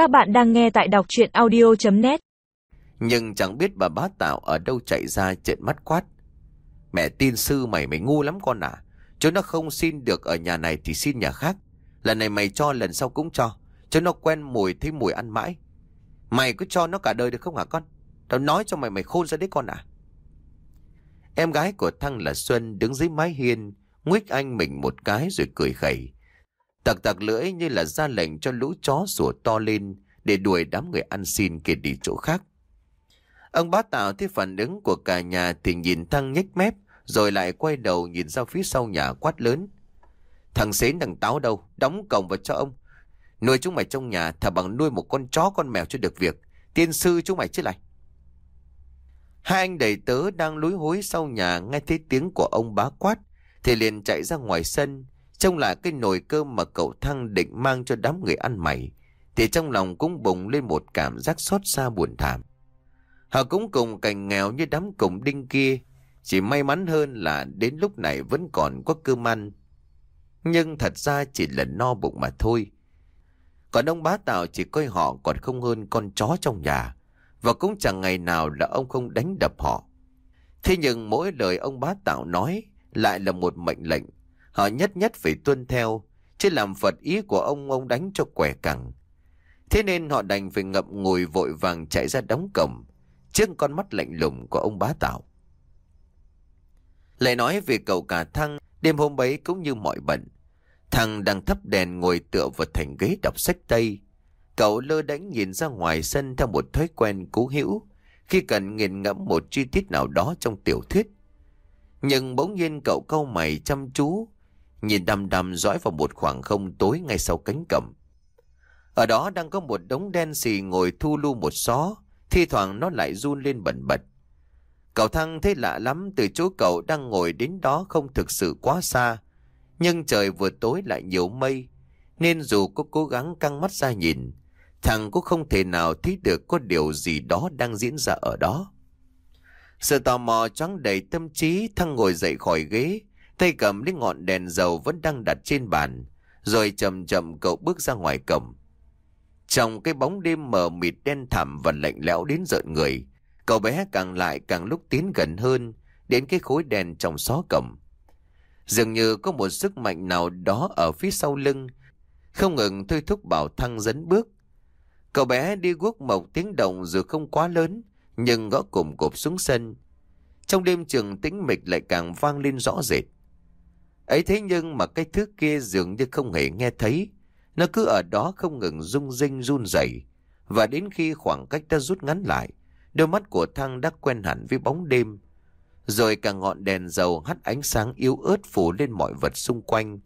Các bạn đang nghe tại đọc chuyện audio.net Nhưng chẳng biết bà bá tạo ở đâu chạy ra trợn mắt quát. Mẹ tin sư mày mày ngu lắm con à. Chứ nó không xin được ở nhà này thì xin nhà khác. Lần này mày cho lần sau cũng cho. Chứ nó quen mùi thấy mùi ăn mãi. Mày cứ cho nó cả đời được không hả con? Tao nói cho mày mày khôn ra đấy con à. Em gái của Thăng là Xuân đứng dưới mái hiên, nguyết anh mình một cái rồi cười khẩy. Tặc tặc lưỡi như là ra lệnh cho lũ chó sủa to lên để đuổi đám người ăn xin kia đi chỗ khác. Ông bá tạo thấy phản ứng của cả nhà thì nhìn Thăng nhếch mép rồi lại quay đầu nhìn ra phía sau nhà quát lớn. Thằng xến thằng táo đâu, đóng cổng vào cho ông. Nuôi chúng mày trong nhà thà bằng nuôi một con chó con mèo cho được việc. Tiên sư chúng mày chứ lại. Hai anh đầy tớ đang lúi hối sau nhà nghe thấy tiếng của ông bá quát thì liền chạy ra ngoài sân trông lại cái nồi cơm mà cậu Thăng định mang cho đám người ăn mày, thì trong lòng cũng bùng lên một cảm giác xót xa buồn thảm. Họ cũng cùng cảnh nghèo như đám cổng đinh kia, chỉ may mắn hơn là đến lúc này vẫn còn có cơm ăn. Nhưng thật ra chỉ là no bụng mà thôi. Còn ông bá tạo chỉ coi họ còn không hơn con chó trong nhà. Và cũng chẳng ngày nào là ông không đánh đập họ. Thế nhưng mỗi lời ông bá tạo nói lại là một mệnh lệnh. Họ nhất nhất phải tuân theo. Chứ làm Phật ý của ông ông đánh cho quẻ cẳng. Thế nên họ đành phải ngậm ngùi vội vàng chạy ra đóng cổng. Trước con mắt lạnh lùng của ông bá tạo. Lại nói về cậu cả thăng, đêm hôm ấy cũng như mọi bận. Thằng đang thắp đèn ngồi tựa vào thành ghế đọc sách Tây. Cậu lơ đánh nhìn ra ngoài sân theo một thói quen cú hữu khi cần nghiền ngẫm một chi tiết nào đó trong tiểu thuyết. Nhưng bỗng nhiên cậu câu mày chăm chú, nhìn đăm đăm dõi vào một khoảng không tối ngay sau cánh cẩm. Ở đó đang có một đống đen xì ngồi thu lu một xó, thi thoảng nó lại run lên bẩn bật. Cậu Thăng thấy lạ lắm từ chỗ cậu đang ngồi đến đó không thực sự quá xa. Nhưng trời vừa tối lại nhiều mây, nên dù có cố gắng căng mắt ra nhìn, thằng cũng không thể nào thấy được có điều gì đó đang diễn ra ở đó. Sự tò mò choáng đầy tâm trí Thăng ngồi dậy khỏi ghế, tay cầm lấy ngọn đèn dầu vẫn đang đặt trên bàn, rồi chậm chậm cậu bước ra ngoài cổng. Trong cái bóng đêm mờ mịt đen thẳm và lạnh lẽo đến rợn người, Cậu bé càng lại càng lúc tiến gần hơn đến cái khối đèn trong xó cầm. Dường như có một sức mạnh nào đó ở phía sau lưng, không ngừng thôi thúc bảo thăng dẫn bước. Cậu bé đi guốc mộc tiếng động dù không quá lớn, nhưng gõ cùng cộp xuống sân. Trong đêm trường tĩnh mịch lại càng vang lên rõ rệt. Ấy thế nhưng mà cái thứ kia dường như không hề nghe thấy. Nó cứ ở đó không ngừng rung rinh run rẩy Và đến khi khoảng cách đã rút ngắn lại, Đôi mắt của Thăng đã quen hẳn với bóng đêm. Rồi cả ngọn đèn dầu hắt ánh sáng yếu ớt phủ lên mọi vật xung quanh.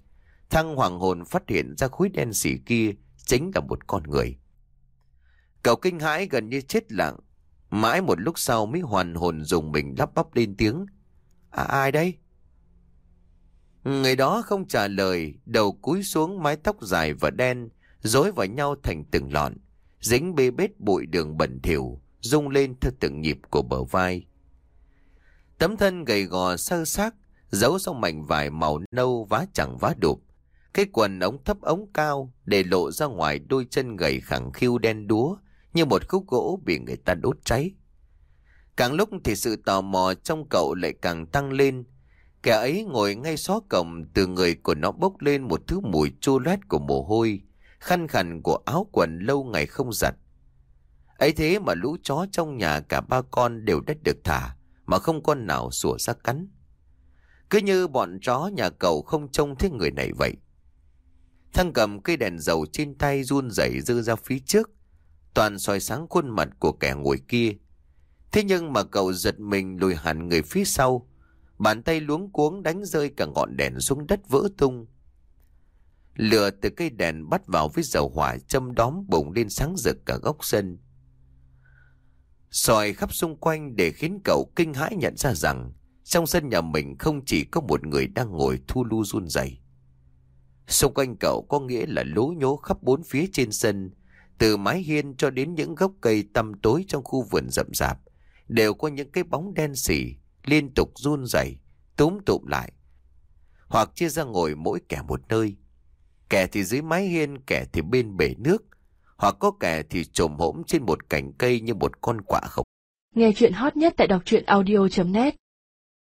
Thăng hoàng hồn phát hiện ra khối đen xỉ kia chính là một con người. Cậu kinh hãi gần như chết lặng. Mãi một lúc sau mới hoàn hồn dùng mình lắp bắp lên tiếng. À ai đây? Người đó không trả lời, đầu cúi xuống mái tóc dài và đen, rối vào nhau thành từng lọn, dính bê bết bụi đường bẩn thỉu rung lên theo từng nhịp của bờ vai. Tấm thân gầy gò sơ xác, giấu sau mảnh vải màu nâu vá chẳng vá đụp. Cái quần ống thấp ống cao để lộ ra ngoài đôi chân gầy khẳng khiu đen đúa như một khúc gỗ bị người ta đốt cháy. Càng lúc thì sự tò mò trong cậu lại càng tăng lên. Kẻ ấy ngồi ngay xó cổng từ người của nó bốc lên một thứ mùi chua loét của mồ hôi, khăn khăn của áo quần lâu ngày không giặt ấy thế mà lũ chó trong nhà cả ba con đều đã được thả, mà không con nào sủa ra cắn. Cứ như bọn chó nhà cậu không trông thấy người này vậy. Thăng cầm cây đèn dầu trên tay run rẩy dư ra phía trước, toàn soi sáng khuôn mặt của kẻ ngồi kia. Thế nhưng mà cậu giật mình lùi hẳn người phía sau, bàn tay luống cuống đánh rơi cả ngọn đèn xuống đất vỡ tung. Lửa từ cây đèn bắt vào với dầu hỏa châm đóm bùng lên sáng rực cả góc sân xoài khắp xung quanh để khiến cậu kinh hãi nhận ra rằng trong sân nhà mình không chỉ có một người đang ngồi thu lu run rẩy. Xung quanh cậu có nghĩa là lố nhố khắp bốn phía trên sân, từ mái hiên cho đến những gốc cây tăm tối trong khu vườn rậm rạp, đều có những cái bóng đen xỉ liên tục run rẩy, túm tụm lại, hoặc chia ra ngồi mỗi kẻ một nơi. Kẻ thì dưới mái hiên, kẻ thì bên bể nước, Hoặc có kẻ thì trồm hổm trên một cành cây như một con quạ khổng. Nghe chuyện hot nhất tại đọc truyện audio.net